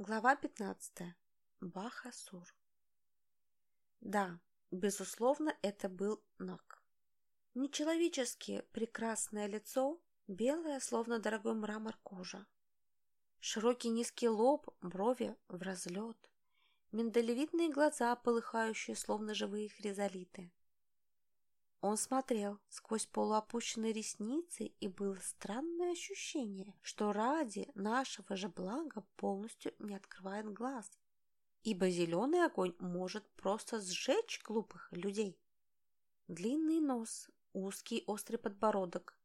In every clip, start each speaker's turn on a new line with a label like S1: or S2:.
S1: Глава 15. Бахасур. Да, безусловно, это был Нак. Нечеловечески прекрасное лицо, белое, словно дорогой мрамор кожа. Широкий низкий лоб, брови в разлет, миндалевидные глаза, полыхающие, словно живые хризолиты. Он смотрел сквозь полуопущенные ресницы, и было странное ощущение, что ради нашего же блага полностью не открывает глаз, ибо зеленый огонь может просто сжечь глупых людей. Длинный нос, узкий острый подбородок,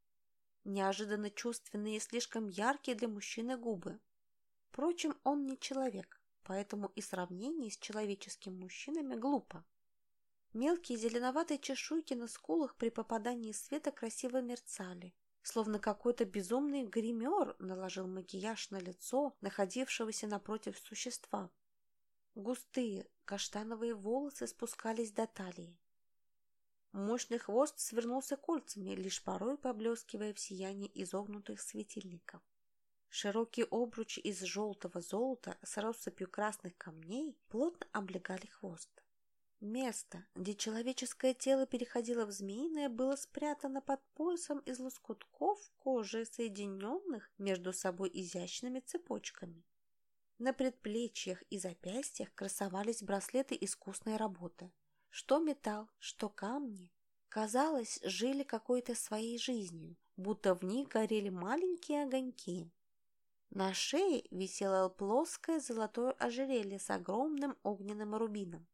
S1: неожиданно чувственные и слишком яркие для мужчины губы. Впрочем, он не человек, поэтому и сравнение с человеческими мужчинами глупо. Мелкие зеленоватые чешуйки на скулах при попадании света красиво мерцали, словно какой-то безумный гример наложил макияж на лицо находившегося напротив существа. Густые каштановые волосы спускались до талии. Мощный хвост свернулся кольцами, лишь порой поблескивая в сиянии изогнутых светильников. Широкий обруч из желтого золота с россыпью красных камней плотно облегали хвост. Место, где человеческое тело переходило в змеиное, было спрятано под поясом из лоскутков кожи, соединенных между собой изящными цепочками. На предплечьях и запястьях красовались браслеты искусной работы. Что металл, что камни. Казалось, жили какой-то своей жизнью, будто в них горели маленькие огоньки. На шее висело плоское золотое ожерелье с огромным огненным рубином.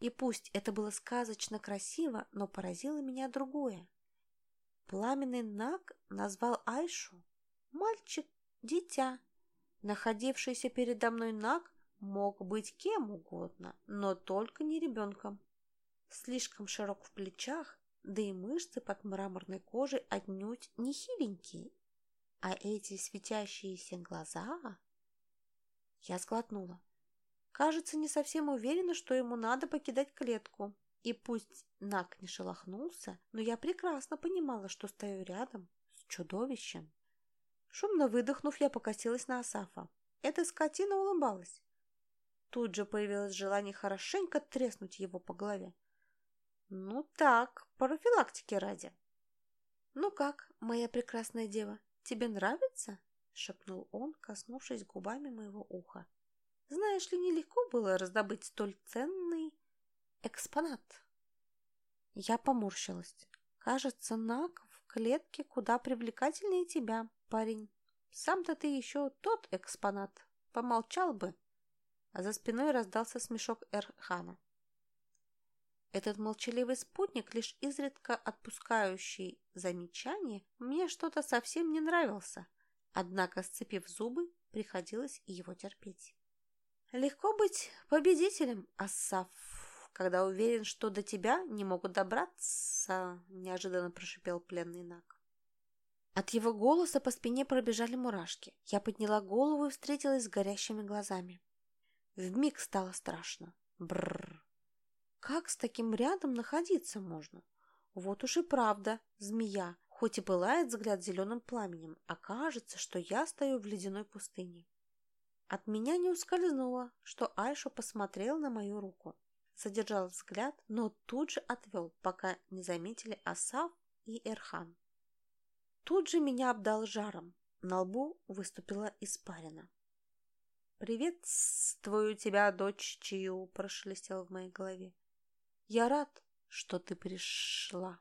S1: И пусть это было сказочно красиво, но поразило меня другое. Пламенный Наг назвал Айшу «мальчик, дитя». Находившийся передо мной Наг мог быть кем угодно, но только не ребенком. Слишком широк в плечах, да и мышцы под мраморной кожей отнюдь не хиленькие. А эти светящиеся глаза... Я сглотнула. Кажется, не совсем уверена, что ему надо покидать клетку. И пусть Нак не шелохнулся, но я прекрасно понимала, что стою рядом с чудовищем. Шумно выдохнув, я покосилась на Асафа. Эта скотина улыбалась. Тут же появилось желание хорошенько треснуть его по голове. Ну так, профилактики ради. Ну как, моя прекрасная дева, тебе нравится? шепнул он, коснувшись губами моего уха. Знаешь ли, нелегко было раздобыть столь ценный экспонат. Я поморщилась. Кажется, Нак в клетке куда привлекательнее тебя, парень. Сам-то ты еще тот экспонат. Помолчал бы. А за спиной раздался смешок Эрхана. Этот молчаливый спутник, лишь изредка отпускающий замечания, мне что-то совсем не нравился. Однако, сцепив зубы, приходилось его терпеть. Легко быть победителем, Ассаф, когда уверен, что до тебя не могут добраться, неожиданно прошипел пленный Наг. От его голоса по спине пробежали мурашки. Я подняла голову и встретилась с горящими глазами. Вмиг стало страшно. Бррр. Как с таким рядом находиться можно? Вот уж и правда, змея, хоть и пылает взгляд зеленым пламенем, а кажется, что я стою в ледяной пустыне. От меня не ускользнуло, что Айша посмотрел на мою руку. Задержал взгляд, но тут же отвел, пока не заметили Асав и Эрхан. Тут же меня обдал жаром. На лбу выступила испарина. «Приветствую тебя, дочь Чию!» – прошелестел в моей голове. «Я рад, что ты пришла!»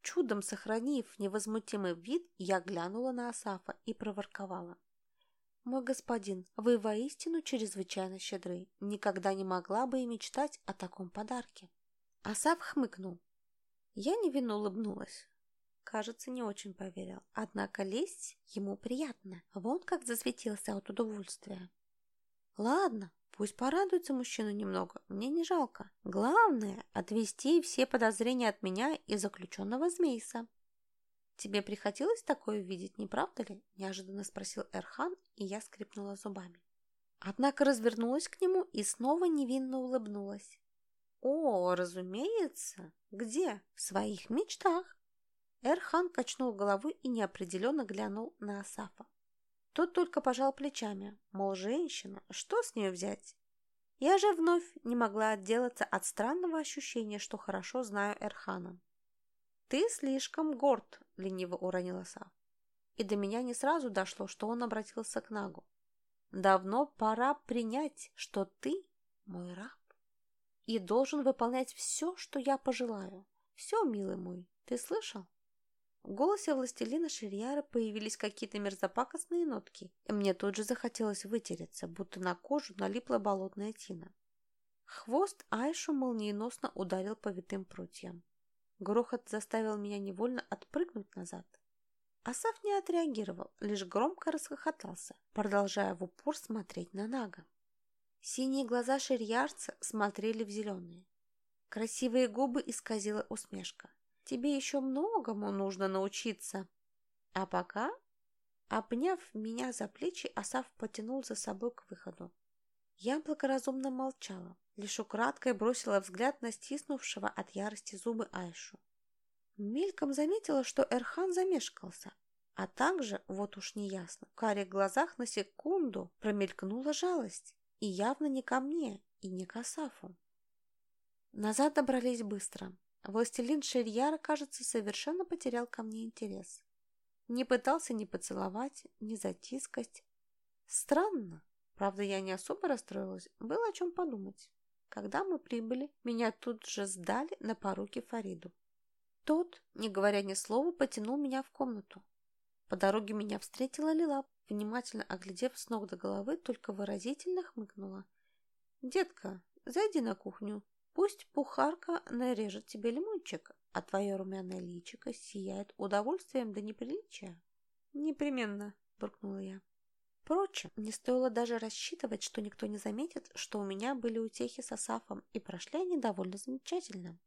S1: Чудом сохранив невозмутимый вид, я глянула на Асафа и проворковала. «Мой господин, вы воистину чрезвычайно щедры. Никогда не могла бы и мечтать о таком подарке». Асав хмыкнул. Я невинно улыбнулась. Кажется, не очень поверил. Однако лезть ему приятно. Вон как засветился от удовольствия. Ладно, пусть порадуется мужчина немного. Мне не жалко. Главное — отвести все подозрения от меня и заключенного Змейса. «Тебе приходилось такое видеть, не правда ли?» – неожиданно спросил Эрхан, и я скрипнула зубами. Однако развернулась к нему и снова невинно улыбнулась. «О, разумеется! Где? В своих мечтах!» Эрхан качнул головой и неопределенно глянул на Асафа. Тот только пожал плечами, мол, женщина, что с нее взять? Я же вновь не могла отделаться от странного ощущения, что хорошо знаю Эрхана. «Ты слишком горд», — лениво уронила Сав. И до меня не сразу дошло, что он обратился к Нагу. «Давно пора принять, что ты мой раб и должен выполнять все, что я пожелаю. Все, милый мой, ты слышал?» В голосе властелина Ширьяра появились какие-то мерзопакостные нотки, и мне тут же захотелось вытереться, будто на кожу налипла болотная тина. Хвост Айшу молниеносно ударил по витым прутьям. Грохот заставил меня невольно отпрыгнуть назад. Асав не отреагировал, лишь громко расхохотался, продолжая в упор смотреть на Нага. Синие глаза ширьярца смотрели в зеленые. Красивые губы исказила усмешка. «Тебе еще многому нужно научиться. А пока...» Обняв меня за плечи, Асав потянул за собой к выходу. Я благоразумно молчала, лишь украдкой бросила взгляд на стиснувшего от ярости зубы Айшу. Мельком заметила, что Эрхан замешкался, а также, вот уж неясно, в карих глазах на секунду промелькнула жалость, и явно не ко мне, и не к Асафу. Назад добрались быстро. Властелин Шерьяра, кажется, совершенно потерял ко мне интерес. Не пытался ни поцеловать, ни затискать. Странно. Правда, я не особо расстроилась, было о чем подумать. Когда мы прибыли, меня тут же сдали на поруки Фариду. Тот, не говоря ни слова, потянул меня в комнату. По дороге меня встретила Лила, внимательно оглядев с ног до головы, только выразительно хмыкнула. «Детка, зайди на кухню, пусть пухарка нарежет тебе лимончик, а твое румяное личико сияет удовольствием до неприличия». «Непременно», — буркнула я. Впрочем, не стоило даже рассчитывать, что никто не заметит, что у меня были утехи с Асафом, и прошли они довольно замечательно.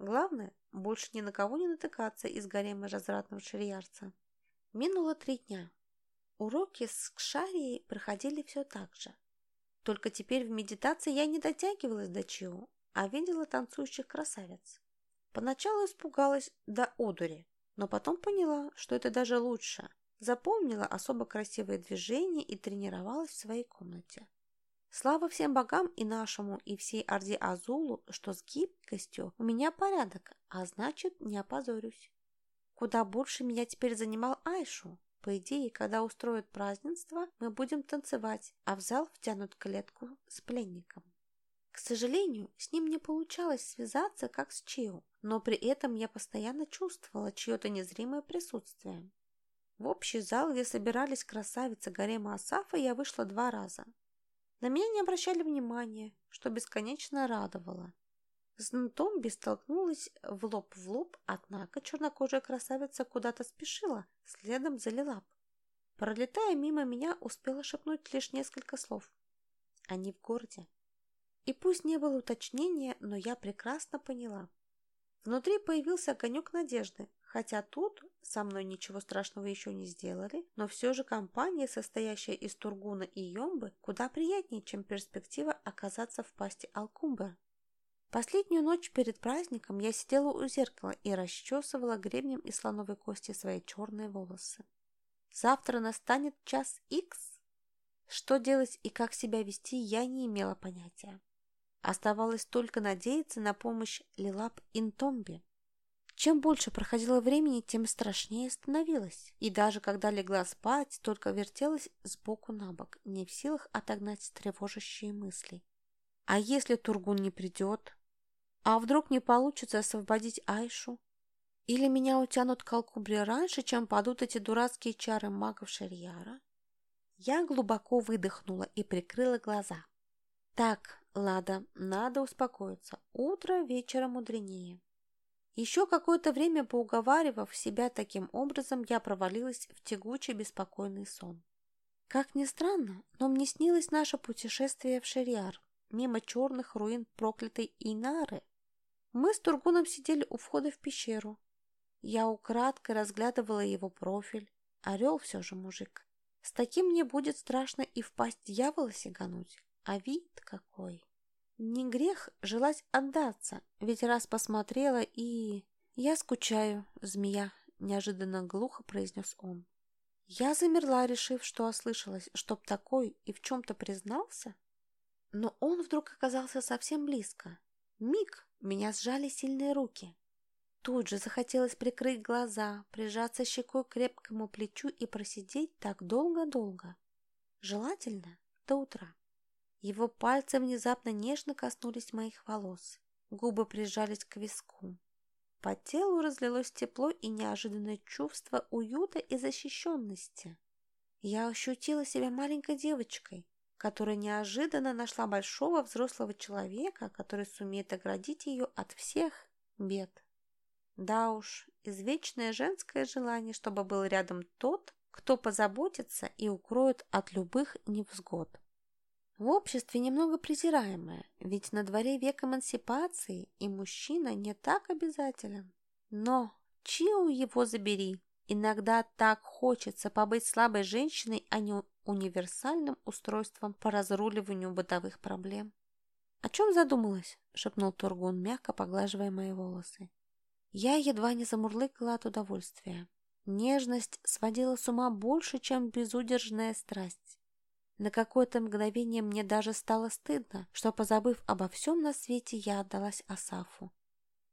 S1: Главное, больше ни на кого не натыкаться из гарема развратного шариярца. Минуло три дня. Уроки с Кшарией проходили все так же. Только теперь в медитации я не дотягивалась до чего, а видела танцующих красавиц. Поначалу испугалась до одури, но потом поняла, что это даже лучше – запомнила особо красивые движения и тренировалась в своей комнате. Слава всем богам и нашему, и всей Орде Азулу, что с гибкостью у меня порядок, а значит, не опозорюсь. Куда больше меня теперь занимал Айшу. По идее, когда устроят празднество, мы будем танцевать, а в зал втянут клетку с пленником. К сожалению, с ним не получалось связаться, как с Чио, но при этом я постоянно чувствовала чье-то незримое присутствие. В общий зал, где собирались красавицы гарема Асафа, я вышла два раза. На меня не обращали внимания, что бесконечно радовало. С Нтомби столкнулась в лоб в лоб, однако чернокожая красавица куда-то спешила, следом за Лилап. Пролетая мимо меня, успела шепнуть лишь несколько слов. Они в городе. И пусть не было уточнения, но я прекрасно поняла. Внутри появился огонек надежды, Хотя тут со мной ничего страшного еще не сделали, но все же компания, состоящая из Тургуна и Йомбы, куда приятнее, чем перспектива оказаться в пасти Алкумба. Последнюю ночь перед праздником я сидела у зеркала и расчесывала гребнем из слоновой кости свои черные волосы. Завтра настанет час икс. Что делать и как себя вести, я не имела понятия. Оставалось только надеяться на помощь Лилап Интомби. Чем больше проходило времени, тем страшнее становилось. И даже когда легла спать, только вертелась сбоку на бок, не в силах отогнать тревожащие мысли. А если Тургун не придет? А вдруг не получится освободить Айшу? Или меня утянут к раньше, чем падут эти дурацкие чары магов Шарьяра? Я глубоко выдохнула и прикрыла глаза. Так, Лада, надо успокоиться. Утро вечера мудренее. Еще какое-то время поуговаривав себя таким образом, я провалилась в тягучий беспокойный сон. Как ни странно, но мне снилось наше путешествие в Шериар, мимо черных руин проклятой Инары. Мы с Тургуном сидели у входа в пещеру. Я украдкой разглядывала его профиль. Орел все же мужик. С таким мне будет страшно и в пасть дьявола сигануть. А вид какой! Не грех желать отдаться, ведь раз посмотрела и... «Я скучаю, змея», — неожиданно глухо произнес он. Я замерла, решив, что ослышалась, чтоб такой и в чем-то признался. Но он вдруг оказался совсем близко. Миг меня сжали сильные руки. Тут же захотелось прикрыть глаза, прижаться щекой к крепкому плечу и просидеть так долго-долго. Желательно до утра. Его пальцы внезапно нежно коснулись моих волос. Губы прижались к виску. По телу разлилось тепло и неожиданное чувство уюта и защищенности. Я ощутила себя маленькой девочкой, которая неожиданно нашла большого взрослого человека, который сумеет оградить ее от всех бед. Да уж, извечное женское желание, чтобы был рядом тот, кто позаботится и укроет от любых невзгод. В обществе немного презираемое, ведь на дворе век эмансипации, и мужчина не так обязателен. Но, чью его забери, иногда так хочется побыть слабой женщиной, а не универсальным устройством по разруливанию бытовых проблем. «О чем задумалась?» — шепнул Тургун, мягко поглаживая мои волосы. Я едва не замурлыкала от удовольствия. Нежность сводила с ума больше, чем безудержная страсть. На какое-то мгновение мне даже стало стыдно, что, позабыв обо всем на свете, я отдалась Асафу.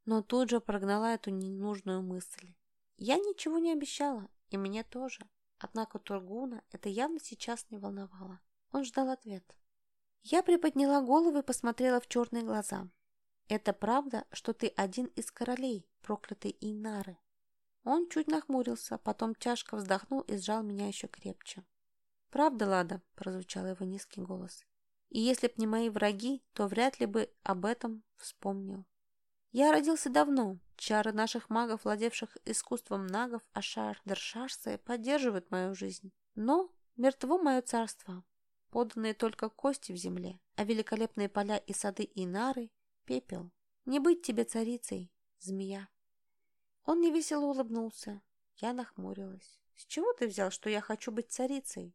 S1: Но тут же прогнала эту ненужную мысль. Я ничего не обещала, и мне тоже. Однако Тургуна это явно сейчас не волновало. Он ждал ответ. Я приподняла голову и посмотрела в черные глаза. «Это правда, что ты один из королей, проклятой Инары?» Он чуть нахмурился, потом тяжко вздохнул и сжал меня еще крепче. «Правда, Лада?» – прозвучал его низкий голос. «И если б не мои враги, то вряд ли бы об этом вспомнил. Я родился давно. Чары наших магов, владевших искусством нагов, Ашар, Дершарсы, поддерживают мою жизнь. Но мертво мое царство. Поданные только кости в земле, а великолепные поля и сады и нары – пепел. Не быть тебе царицей, змея». Он невесело улыбнулся. Я нахмурилась. «С чего ты взял, что я хочу быть царицей?»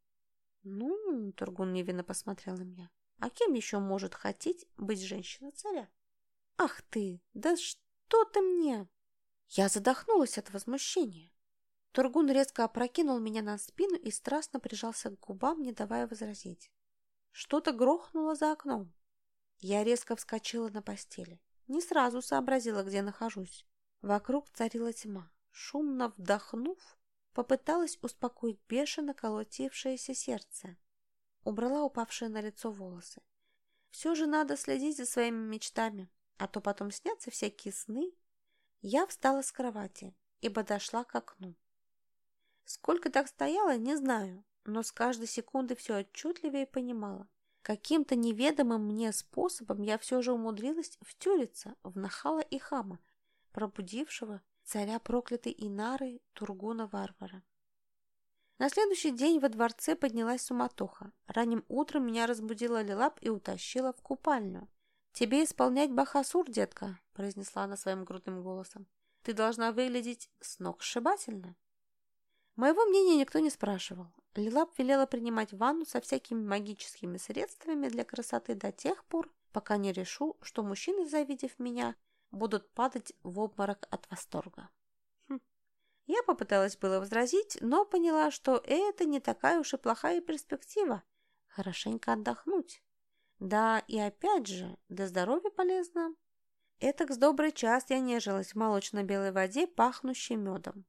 S1: «Ну, — Тургун невинно посмотрел на меня, — а кем еще может хотеть быть женщина-царя?» «Ах ты! Да что ты мне?» Я задохнулась от возмущения. Тургун резко опрокинул меня на спину и страстно прижался к губам, не давая возразить. Что-то грохнуло за окном. Я резко вскочила на постели. Не сразу сообразила, где нахожусь. Вокруг царила тьма. Шумно вдохнув, Попыталась успокоить бешено колотившееся сердце. Убрала упавшие на лицо волосы. Все же надо следить за своими мечтами, а то потом снятся всякие сны. Я встала с кровати и подошла к окну. Сколько так стояла, не знаю, но с каждой секунды все отчетливее понимала. Каким-то неведомым мне способом я все же умудрилась втюриться в нахала и хама, пробудившего царя проклятой Инары Тургуна-варвара. На следующий день во дворце поднялась суматоха. Ранним утром меня разбудила Лилап и утащила в купальню. «Тебе исполнять Бахасур, детка», — произнесла она своим грудным голосом. «Ты должна выглядеть сногсшибательно». Моего мнения никто не спрашивал. Лилап велела принимать ванну со всякими магическими средствами для красоты до тех пор, пока не решу, что мужчины, завидев меня, будут падать в обморок от восторга. Хм. Я попыталась было возразить, но поняла, что это не такая уж и плохая перспектива. Хорошенько отдохнуть. Да, и опять же, для здоровья полезно. Этак с добрый час я нежилась в молочно-белой воде, пахнущей медом.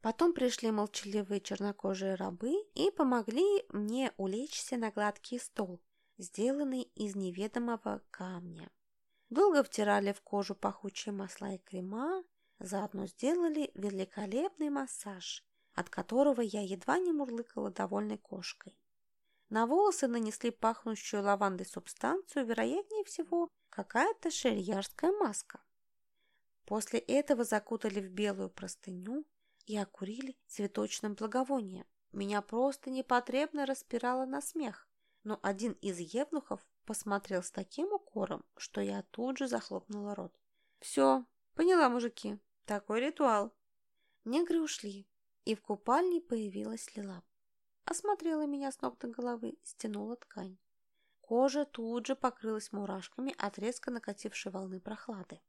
S1: Потом пришли молчаливые чернокожие рабы и помогли мне улечься на гладкий стол, сделанный из неведомого камня. Долго втирали в кожу пахучие масла и крема, заодно сделали великолепный массаж, от которого я едва не мурлыкала довольной кошкой. На волосы нанесли пахнущую лавандой субстанцию, вероятнее всего, какая-то шерьярская маска. После этого закутали в белую простыню и окурили цветочным благовонием. Меня просто непотребно распирало на смех, но один из евнухов посмотрел с таким укором, что я тут же захлопнула рот. «Все, поняла, мужики, такой ритуал». Негры ушли, и в купальне появилась Лила. Осмотрела меня с ног до головы, стянула ткань. Кожа тут же покрылась мурашками от резко накатившей волны прохлады.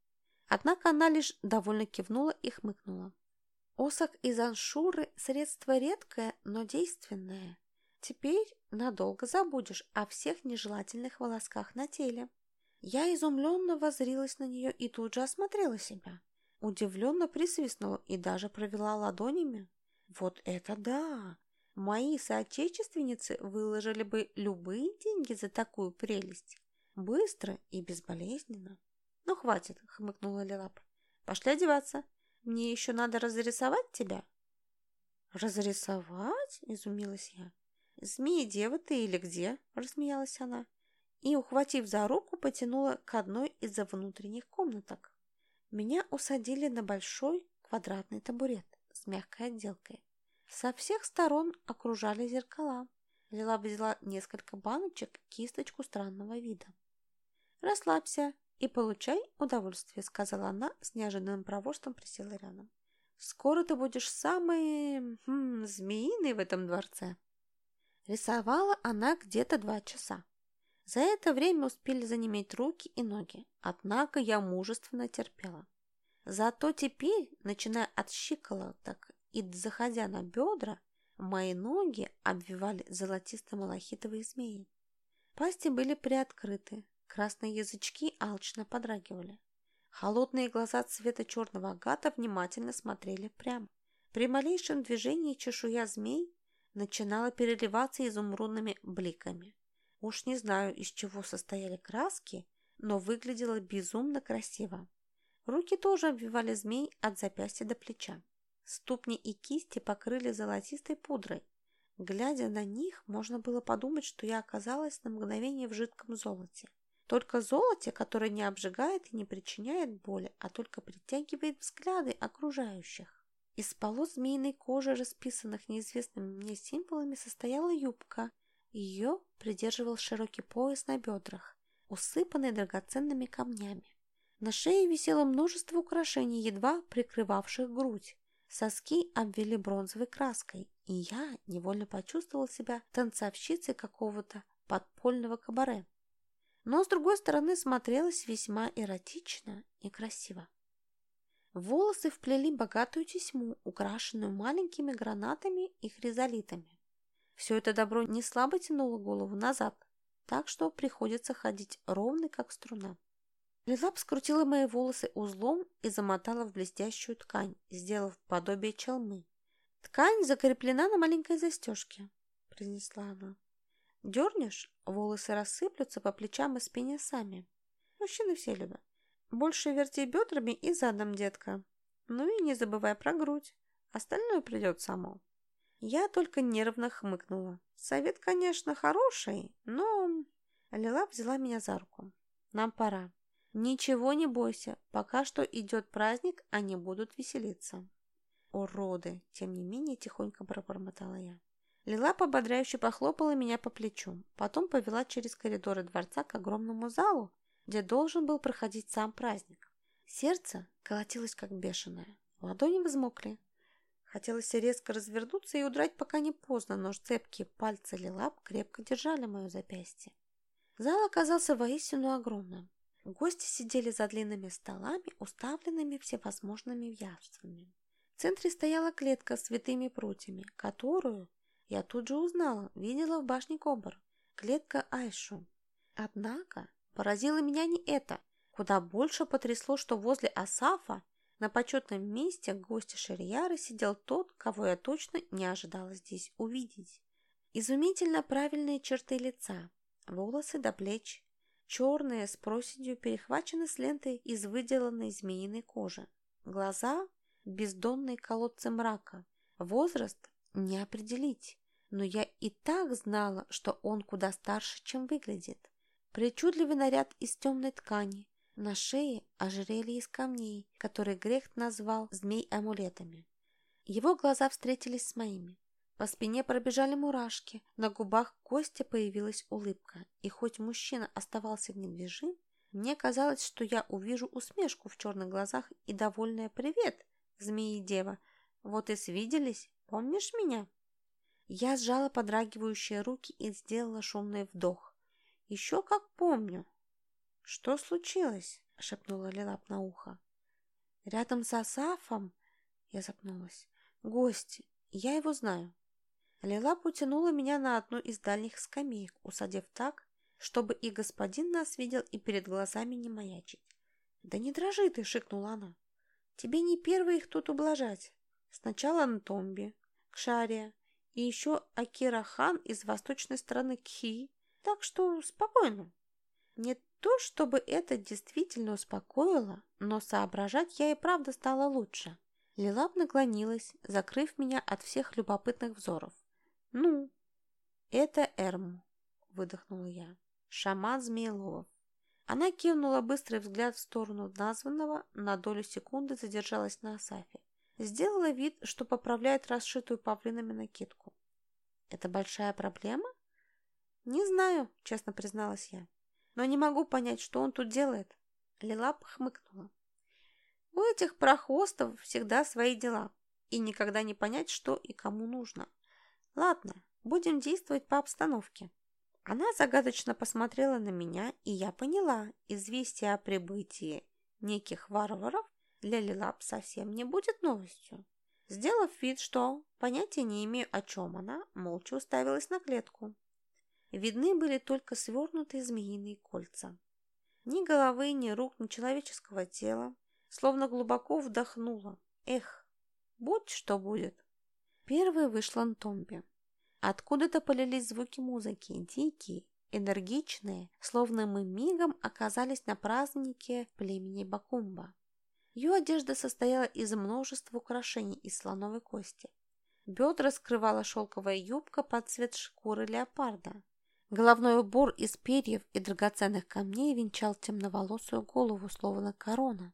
S1: Однако она лишь довольно кивнула и хмыкнула. Осок из аншуры – средство редкое, но действенное. Теперь надолго забудешь о всех нежелательных волосках на теле. Я изумленно возрилась на нее и тут же осмотрела себя. Удивленно присвистнула и даже провела ладонями. Вот это да! Мои соотечественницы выложили бы любые деньги за такую прелесть. Быстро и безболезненно. Ну, хватит, хмыкнула Лилап. Пошли одеваться. Мне еще надо разрисовать тебя. Разрисовать? Изумилась я. Змеи-дева ты или где? Рассмеялась она. И, ухватив за руку, потянула к одной из внутренних комнаток. Меня усадили на большой квадратный табурет с мягкой отделкой. Со всех сторон окружали зеркала. Лила взяла несколько баночек, кисточку странного вида. «Расслабься и получай удовольствие», — сказала она с неожиданным проворством, присела рядом. «Скоро ты будешь самый... Хм, змеиный в этом дворце». Рисовала она где-то два часа. За это время успели занеметь руки и ноги, однако я мужественно терпела. Зато теперь, начиная от щиколоток и, заходя на бедра, мои ноги обвивали золотисто-малахитовые змеи. Пасти были приоткрыты, красные язычки алчно подрагивали. Холодные глаза цвета черного агата внимательно смотрели прямо. При малейшем движении чешуя змей начинала переливаться изумрудными бликами. Уж не знаю, из чего состояли краски, но выглядело безумно красиво. Руки тоже обвивали змей от запястья до плеча. Ступни и кисти покрыли золотистой пудрой. Глядя на них, можно было подумать, что я оказалась на мгновение в жидком золоте. Только золоте, которое не обжигает и не причиняет боли, а только притягивает взгляды окружающих. Из полос змеиной кожи, расписанных неизвестными мне символами, состояла юбка. Ее придерживал широкий пояс на бедрах, усыпанный драгоценными камнями. На шее висело множество украшений, едва прикрывавших грудь. Соски обвели бронзовой краской, и я невольно почувствовал себя танцовщицей какого-то подпольного кабаре. Но, с другой стороны, смотрелась весьма эротично и красиво. Волосы вплели богатую тесьму, украшенную маленькими гранатами и хризолитами. Все это добро не слабо тянуло голову назад, так что приходится ходить ровно, как струна. Лилап скрутила мои волосы узлом и замотала в блестящую ткань, сделав подобие челмы. «Ткань закреплена на маленькой застежке», — произнесла она. «Дернешь, волосы рассыплются по плечам и спине сами. Мужчины все любят. Больше верти бедрами и задом, детка. Ну и не забывай про грудь. Остальное придет само». Я только нервно хмыкнула. Совет, конечно, хороший, но... Лилап взяла меня за руку. «Нам пора. «Ничего не бойся, пока что идет праздник, они будут веселиться». «Уроды!» – тем не менее тихонько пробормотала я. Лила пободряюще похлопала меня по плечу, потом повела через коридоры дворца к огромному залу, где должен был проходить сам праздник. Сердце колотилось как бешеное, ладони взмокли. Хотелось резко развернуться и удрать, пока не поздно, но цепкие пальцы Лилап крепко держали мое запястье. Зал оказался воистину огромным. Гости сидели за длинными столами, уставленными всевозможными явствами. В центре стояла клетка с святыми прутьями, которую я тут же узнала, видела в башне Кобр. Клетка Айшу. Однако поразило меня не это. Куда больше потрясло, что возле Асафа на почетном месте гостя Шерьяры сидел тот, кого я точно не ожидала здесь увидеть. Изумительно правильные черты лица, волосы до плеч, черные с проседью перехвачены с лентой из выделанной змеиной кожи. Глаза – бездонные колодцы мрака. Возраст не определить, но я и так знала, что он куда старше, чем выглядит. Причудливый наряд из темной ткани, на шее ожерелье из камней, который Грехт назвал змей-амулетами. Его глаза встретились с моими. По спине пробежали мурашки, на губах Костя появилась улыбка, и хоть мужчина оставался недвижим, мне казалось, что я увижу усмешку в черных глазах и довольное «Привет, змеи-дева! Вот и свиделись, помнишь меня?» Я сжала подрагивающие руки и сделала шумный вдох. «Еще как помню!» «Что случилось?» — шепнула Лилап на ухо. Рядом с Асафом Я запнулась. «Гости. Я его знаю». Лилап утянула меня на одну из дальних скамеек, усадив так, чтобы и господин нас видел, и перед глазами не маячить. «Да не дрожи ты!» — шикнула она. «Тебе не первый их тут ублажать. Сначала Антомби, Кшария и еще Акира Хан из восточной стороны Кхи. Так что спокойно». Не то, чтобы это действительно успокоило, но соображать я и правда стала лучше. Лилап наклонилась, закрыв меня от всех любопытных взоров. «Ну?» «Это Эрму», — выдохнула я. «Шаман Змеелов». Она кивнула быстрый взгляд в сторону названного, на долю секунды задержалась на Асафе. Сделала вид, что поправляет расшитую павлинами накидку. «Это большая проблема?» «Не знаю», — честно призналась я. «Но не могу понять, что он тут делает». Лилап хмыкнула. У этих прохвостов всегда свои дела, и никогда не понять, что и кому нужно. Ладно, будем действовать по обстановке. Она загадочно посмотрела на меня, и я поняла, известие о прибытии неких варваров для Лилап совсем не будет новостью. Сделав вид, что понятия не имею, о чем она, молча уставилась на клетку. Видны были только свернутые змеиные кольца. Ни головы, ни рук, ни человеческого тела, словно глубоко вдохнула. Эх, будь что будет. Первой вышла Нтомби. Откуда-то полились звуки музыки, дикие, энергичные, словно мы мигом оказались на празднике племени Бакумба. Ее одежда состояла из множества украшений из слоновой кости. Бедра скрывала шелковая юбка под цвет шкуры леопарда. Головной убор из перьев и драгоценных камней венчал темноволосую голову, словно корона.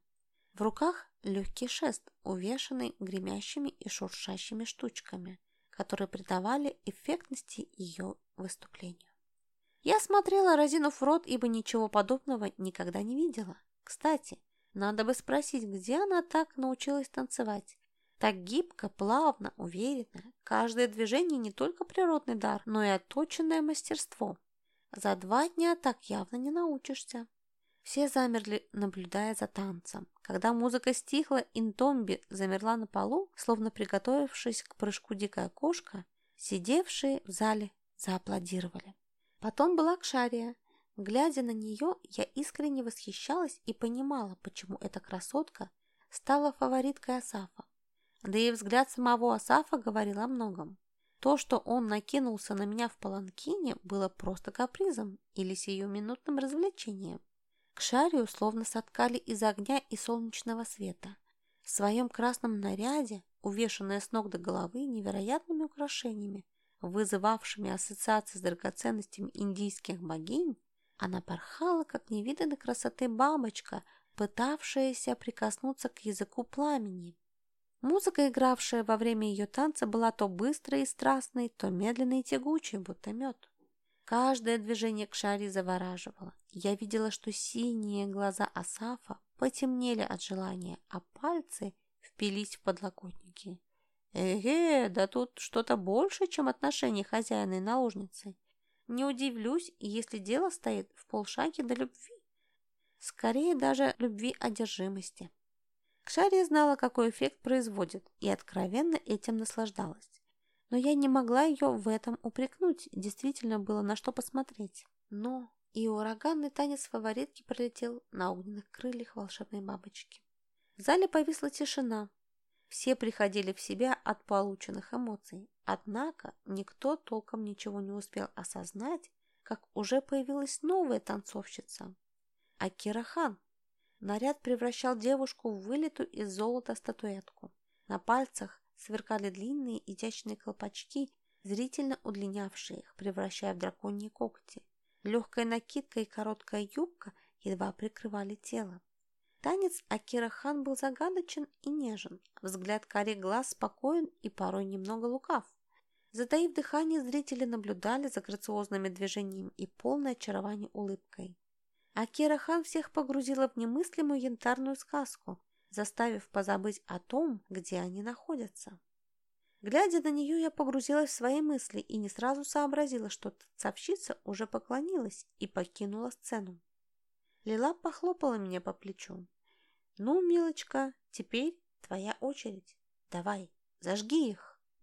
S1: В руках легкий шест, увешанный гремящими и шуршащими штучками, которые придавали эффектности ее выступлению. Я смотрела, разинув рот, ибо ничего подобного никогда не видела. Кстати, надо бы спросить, где она так научилась танцевать. Так гибко, плавно, уверенно. Каждое движение не только природный дар, но и отточенное мастерство. За два дня так явно не научишься. Все замерли, наблюдая за танцем. Когда музыка стихла, Интомби замерла на полу, словно приготовившись к прыжку дикая кошка, сидевшие в зале зааплодировали. Потом была Кшария. Глядя на нее, я искренне восхищалась и понимала, почему эта красотка стала фавориткой Асафа. Да и взгляд самого Асафа говорил о многом. То, что он накинулся на меня в паланкине, было просто капризом или сиюминутным развлечением. К шарию словно соткали из огня и солнечного света. В своем красном наряде, увешанная с ног до головы невероятными украшениями, вызывавшими ассоциации с драгоценностями индийских богинь, она порхала, как невиданной красоты бабочка, пытавшаяся прикоснуться к языку пламени. Музыка, игравшая во время ее танца, была то быстрой и страстной, то медленной и тягучей, будто мед. Каждое движение к шаре завораживало. Я видела, что синие глаза Асафа потемнели от желания, а пальцы впились в подлокотники. Эге, да тут что-то больше, чем отношения хозяина и наложницы. Не удивлюсь, если дело стоит в полшаге до любви. Скорее даже любви одержимости. Кшария знала, какой эффект производит, и откровенно этим наслаждалась. Но я не могла ее в этом упрекнуть, действительно было на что посмотреть. Но и ураганный танец фаворитки пролетел на огненных крыльях волшебной бабочки. В зале повисла тишина. Все приходили в себя от полученных эмоций. Однако никто толком ничего не успел осознать, как уже появилась новая танцовщица. Акира Хан. Наряд превращал девушку в вылитую из золота статуэтку. На пальцах сверкали длинные изящные колпачки, зрительно удлинявшие их, превращая в драконьи когти. Легкая накидка и короткая юбка едва прикрывали тело. Танец Акира Хан был загадочен и нежен. Взгляд карих глаз спокоен и порой немного лукав. Затаив дыхание, зрители наблюдали за грациозными движениями и полной очарования улыбкой. Акира Хан всех погрузила в немыслимую янтарную сказку, заставив позабыть о том, где они находятся. Глядя на нее, я погрузилась в свои мысли и не сразу сообразила, что танцовщица уже поклонилась и покинула сцену. Лила похлопала меня по плечу. «Ну, милочка, теперь твоя очередь». Давай, зажги их.